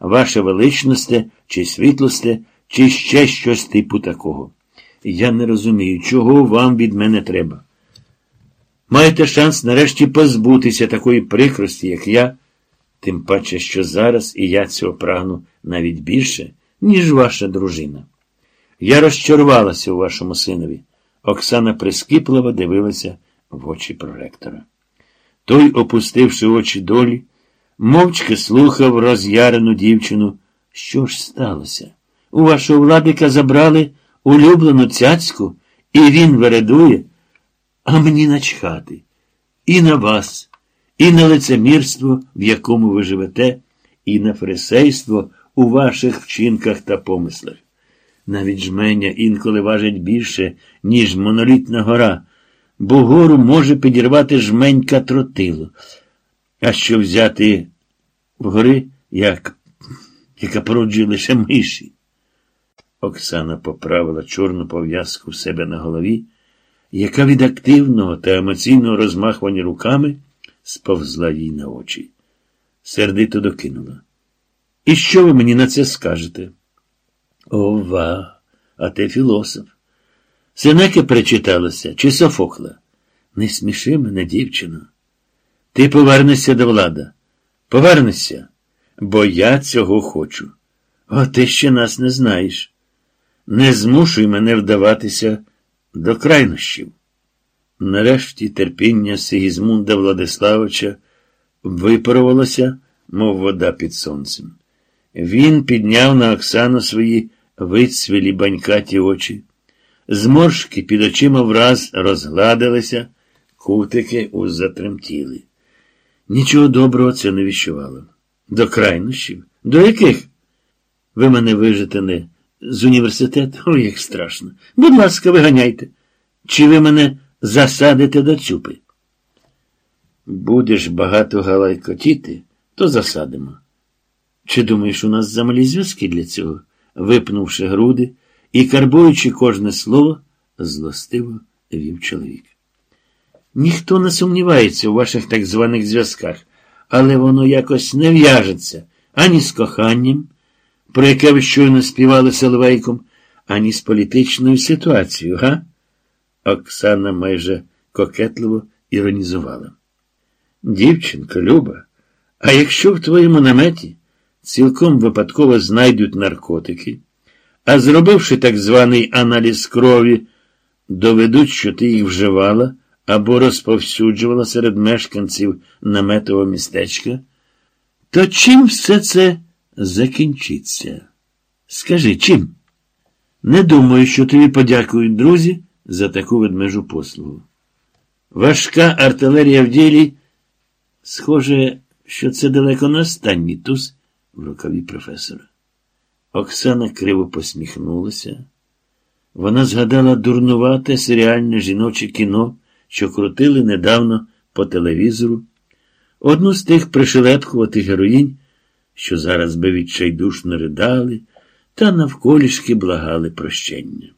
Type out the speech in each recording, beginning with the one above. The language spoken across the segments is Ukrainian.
ваше величносте, чи світлосте, чи ще щось типу такого. Я не розумію, чого вам від мене треба. Маєте шанс нарешті позбутися такої прикрості, як я, тим паче, що зараз і я цього прагну навіть більше, ніж ваша дружина. Я розчарувалася у вашому синові. Оксана прискіпливо дивилася в очі проректора. Той, опустивши очі долі, мовчки слухав роз'ярену дівчину. Що ж сталося? У вашого владика забрали улюблену цяцьку, і він вередує, а мені начхати. І на вас, і на лицемірство, в якому ви живете, і на фарисейство у ваших вчинках та помислах. Навіть жменя інколи важить більше, ніж монолітна гора, бо гору може підірвати жменька тротилу. А що взяти вгори, як, яка породжує лише миші? Оксана поправила чорну пов'язку в себе на голові, яка від активного та емоційного розмахування руками сповзла їй на очі. Сердито докинула. І що ви мені на це скажете? Ова, а ти філософ. Сенеки причиталося, чи Софокла? Не сміши мене, дівчино. Ти повернешся до влада. Повернешся, бо я цього хочу. О, ти ще нас не знаєш. Не змушуй мене вдаватися до крайнощів. Нарешті терпіння Сигізмунда Владиславовича випарувалося, мов вода під сонцем. Він підняв на Оксану свої вицвілі банькаті очі. Зморшки під очима враз розгладилися, кутики затремтіли. Нічого доброго це не віщувало. До крайнощів? До яких? Ви мене вижите не з університету? Ой, як страшно. Будь ласка, виганяйте. Чи ви мене засадите до цюпи? Будеш багато галайкотіти, то засадимо. Чи думаєш, у нас замалі зв'язки для цього? випнувши груди і карбуючи кожне слово, злостиво вів чоловік. Ніхто не сумнівається у ваших так званих зв'язках, але воно якось не в'яжеться ані з коханням, про яке ви щойно співали Соловейком, ані з політичною ситуацією, га? Оксана майже кокетливо іронізувала. Дівчинко, Люба, а якщо в твоєму наметі цілком випадково знайдуть наркотики, а зробивши так званий аналіз крові, доведуть, що ти їх вживала або розповсюджувала серед мешканців наметового містечка, то чим все це закінчиться? Скажи, чим? Не думаю, що тобі подякують друзі за таку ведмежу послугу. Важка артилерія в ділі, схоже, що це далеко не останній туз в рукаві професора. Оксана криво посміхнулася. Вона згадала дурнувате серіальне жіноче кіно, що крутили недавно по телевізору, одну з тих пришелепкуватих героїнь, що зараз би відчайдушно ридали, та навколішки благали прощення.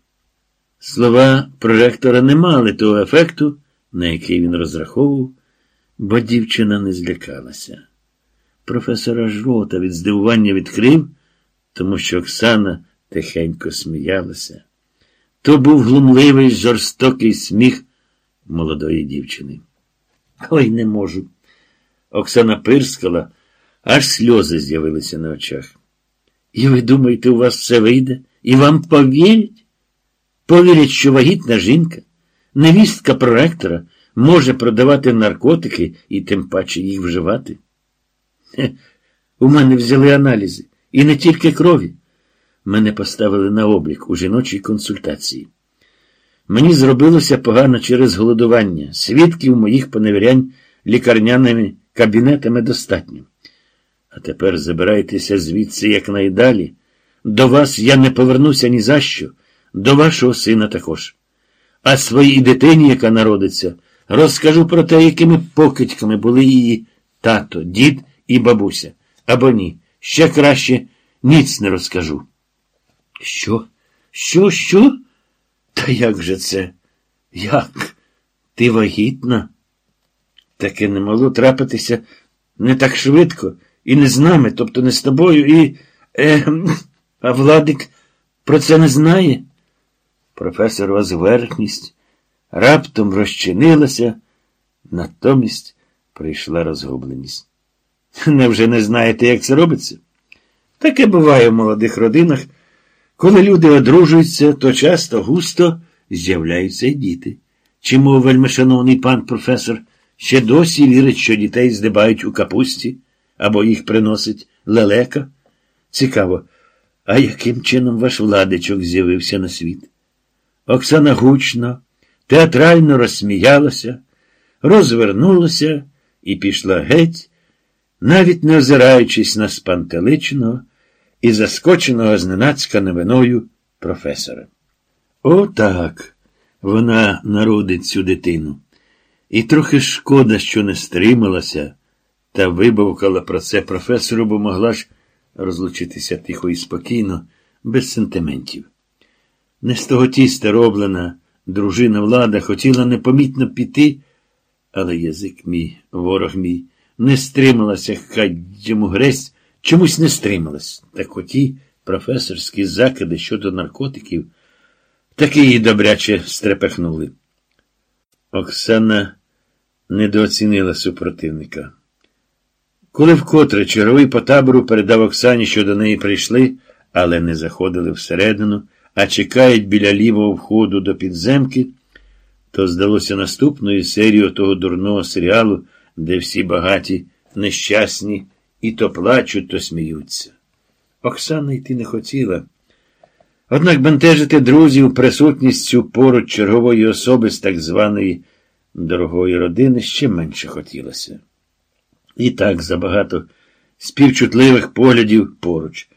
Слова проректора не мали того ефекту, на який він розраховував, бо дівчина не злякалася. Професора ж рота від здивування відкрив, тому що Оксана тихенько сміялася. То був глумливий, жорстокий сміх молодої дівчини. Ой, не можу. Оксана пирскала, аж сльози з'явилися на очах. І ви думаєте, у вас все вийде? І вам повірять? Повірять, що вагітна жінка, невістка проректора, може продавати наркотики і тим паче їх вживати? Хе, у мене взяли аналізи. І не тільки крові. Мене поставили на облік у жіночій консультації. Мені зробилося погано через голодування. Свідків моїх поневірянь лікарняними кабінетами достатньо. А тепер забирайтеся звідси якнайдалі. До вас я не повернуся ні за що, до вашого сина також. А своїй дитині, яка народиться, розкажу про те, якими покидьками були її тато, дід і бабуся. Або ні. Ще краще ніц не розкажу. Що? Що, що? Та як же це? Як? Ти вагітна? Таке не могло трапитися не так швидко, і не з нами, тобто не з тобою, і. Е, а Владик про це не знає. Професорова зверхність раптом розчинилася, натомість прийшла розгубленість. Невже не знаєте, як це робиться? Таке буває в молодих родинах. Коли люди одружуються, то часто густо з'являються й діти. Чому, вельмишановний пан професор, ще досі вірить, що дітей здибають у капусті або їх приносить лелека? Цікаво, а яким чином ваш владичок з'явився на світ? Оксана гучно, театрально розсміялася, розвернулася і пішла геть, навіть не озираючись на спантеличного і заскоченого зненацька новиною професора. О, так, вона народить цю дитину. І трохи шкода, що не стрималася, та вибавкала про це професору, бо могла ж розлучитися тихо і спокійно, без сентиментів. Не з того тіста роблена дружина влада хотіла непомітно піти, але язик мій, ворог мій, не стрималася, хай йому гресть, чомусь не стрималась. Так оті професорські закиди щодо наркотиків таки її добряче стрепехнули. Оксана недооцінила супротивника. Коли вкотре черговий по табору передав Оксані, що до неї прийшли, але не заходили всередину, а чекають біля лівого входу до підземки, то здалося наступною серією того дурного серіалу, де всі багаті, нещасні і то плачуть, то сміються. Оксана йти не хотіла. Однак бентежити друзів присутністю поруч чергової особи з так званої дорогої родини ще менше хотілося. І так забагато співчутливих поглядів поруч.